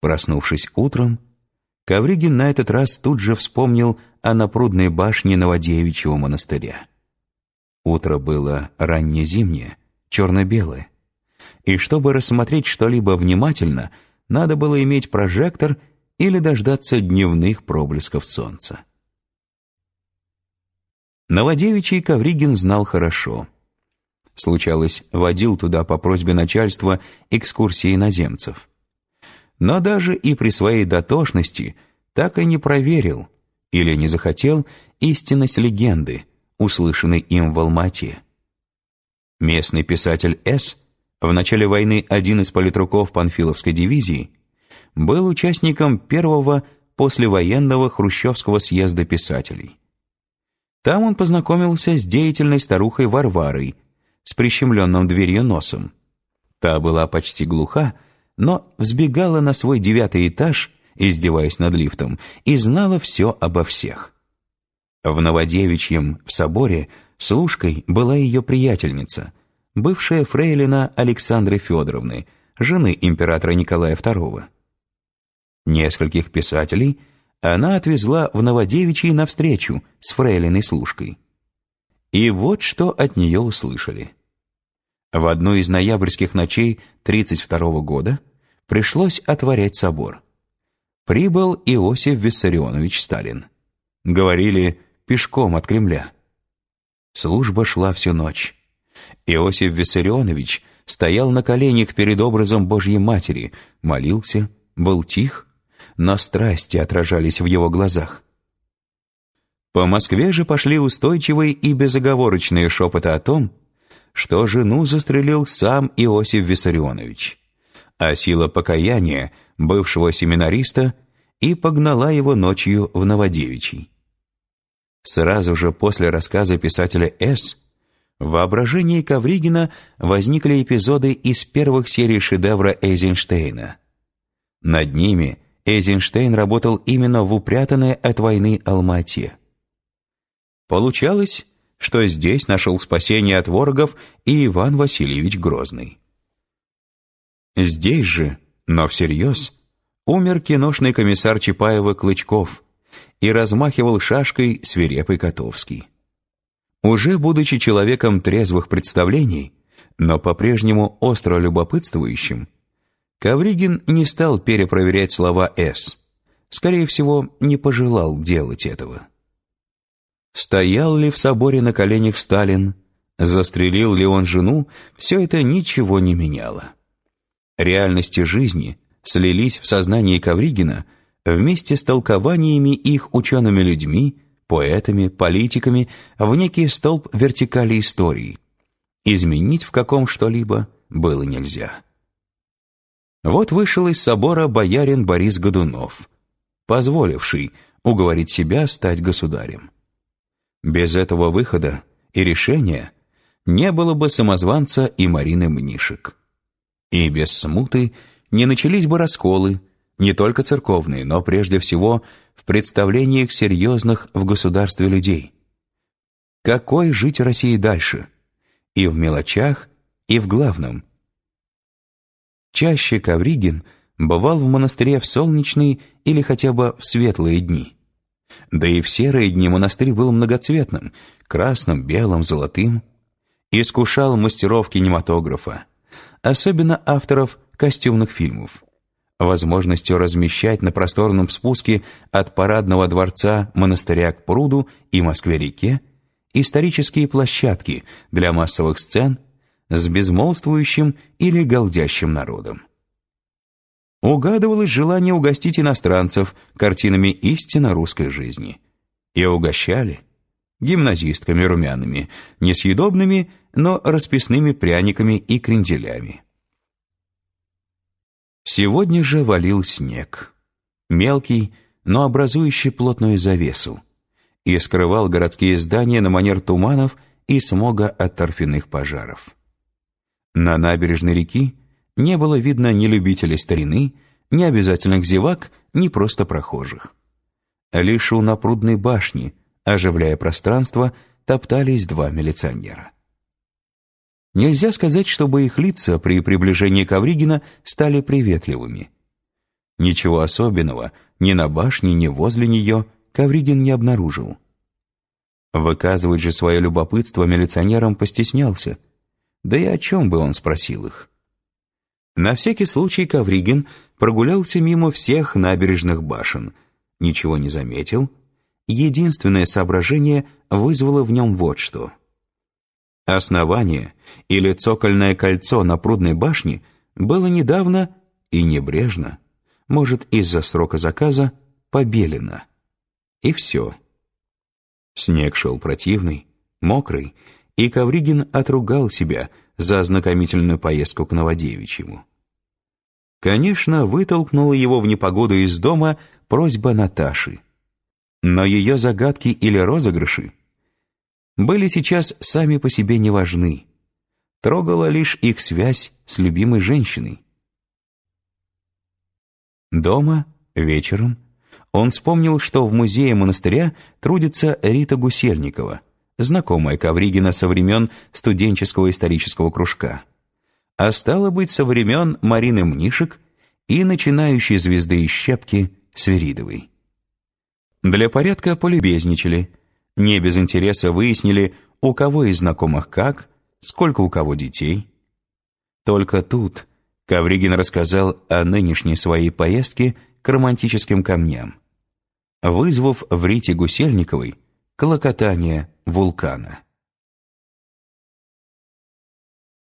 Проснувшись утром, Ковригин на этот раз тут же вспомнил о напрудной башне Новодевичьего монастыря. Утро было раннезимнее, черно-белое, и чтобы рассмотреть что-либо внимательно, надо было иметь прожектор или дождаться дневных проблесков солнца. Новодевичий Ковригин знал хорошо. Случалось, водил туда по просьбе начальства экскурсии иноземцев но даже и при своей дотошности так и не проверил или не захотел истинность легенды, услышанной им в Алмате. Местный писатель С., в начале войны один из политруков Панфиловской дивизии, был участником первого послевоенного Хрущевского съезда писателей. Там он познакомился с деятельной старухой Варварой, с прищемленным дверью носом. Та была почти глуха, но взбегала на свой девятый этаж, издеваясь над лифтом, и знала все обо всех. В Новодевичьем, в соборе, служкой была ее приятельница, бывшая фрейлина Александры Федоровны, жены императора Николая II. Нескольких писателей она отвезла в Новодевичий навстречу с фрейлиной служкой. И вот что от нее услышали. В одну из ноябрьских ночей 32 года пришлось отворять собор. Прибыл Иосиф Виссарионович Сталин. Говорили, пешком от Кремля. Служба шла всю ночь. Иосиф Виссарионович стоял на коленях перед образом Божьей Матери, молился, был тих, но страсти отражались в его глазах. По Москве же пошли устойчивые и безоговорочные шепоты о том, что жену застрелил сам Иосиф Виссарионович, а сила покаяния бывшего семинариста и погнала его ночью в Новодевичий. Сразу же после рассказа писателя С. в воображении Ковригина возникли эпизоды из первых серий шедевра Эйзенштейна. Над ними Эйзенштейн работал именно в упрятанной от войны Алмате. Получалось, что здесь нашел спасение от ворогов и Иван Васильевич Грозный. Здесь же, но всерьез, умер киношный комиссар Чапаева Клычков и размахивал шашкой свирепый Котовский. Уже будучи человеком трезвых представлений, но по-прежнему остро любопытствующим, Ковригин не стал перепроверять слова «С», скорее всего, не пожелал делать этого. Стоял ли в соборе на коленях Сталин, застрелил ли он жену, все это ничего не меняло. Реальности жизни слились в сознании Ковригина вместе с толкованиями их учеными людьми, поэтами, политиками в некий столб вертикали истории. Изменить в каком что-либо было нельзя. Вот вышел из собора боярин Борис Годунов, позволивший уговорить себя стать государем. Без этого выхода и решения не было бы самозванца и Марины Мнишек. И без смуты не начались бы расколы, не только церковные, но прежде всего в представлениях серьезных в государстве людей. Какой жить России дальше? И в мелочах, и в главном. Чаще Ковригин бывал в монастыре в солнечные или хотя бы в светлые дни. Да и в серые дни монастырь был многоцветным, красным, белым, золотым. Искушал мастеров кинематографа, особенно авторов костюмных фильмов. Возможностью размещать на просторном спуске от парадного дворца монастыря к пруду и Москве-реке исторические площадки для массовых сцен с безмолвствующим или галдящим народом угадывалось желание угостить иностранцев картинами истинно русской жизни. И угощали гимназистками румяными, несъедобными, но расписными пряниками и кренделями. Сегодня же валил снег. Мелкий, но образующий плотную завесу. И скрывал городские здания на манер туманов и смога от торфяных пожаров. На набережной реки не было видно ни любителей старины, ни обязательных зевак, ни просто прохожих. Лишь у напрудной башни, оживляя пространство, топтались два милиционера. Нельзя сказать, чтобы их лица при приближении Ковригина стали приветливыми. Ничего особенного ни на башне, ни возле нее Ковригин не обнаружил. Выказывать же свое любопытство милиционерам постеснялся. Да и о чем бы он спросил их? На всякий случай Ковригин прогулялся мимо всех набережных башен, ничего не заметил. Единственное соображение вызвало в нем вот что. Основание или цокольное кольцо на прудной башне было недавно и небрежно, может, из-за срока заказа, побелено. И все. Снег шел противный, мокрый, и Ковригин отругал себя за ознакомительную поездку к Новодевичьему. Конечно, вытолкнула его в непогоду из дома просьба Наташи. Но ее загадки или розыгрыши были сейчас сами по себе не важны. Трогала лишь их связь с любимой женщиной. Дома, вечером, он вспомнил, что в музее монастыря трудится Рита Гусельникова, знакомая Ковригина со времен студенческого исторического кружка. А стало быть, со времен Марины Мнишек и начинающей звезды из щепки Свиридовой. Для порядка полюбезничали, не без интереса выяснили, у кого из знакомых как, сколько у кого детей. Только тут Ковригин рассказал о нынешней своей поездке к романтическим камням вызвав в Рите Гусельниковой клокотание вулкана.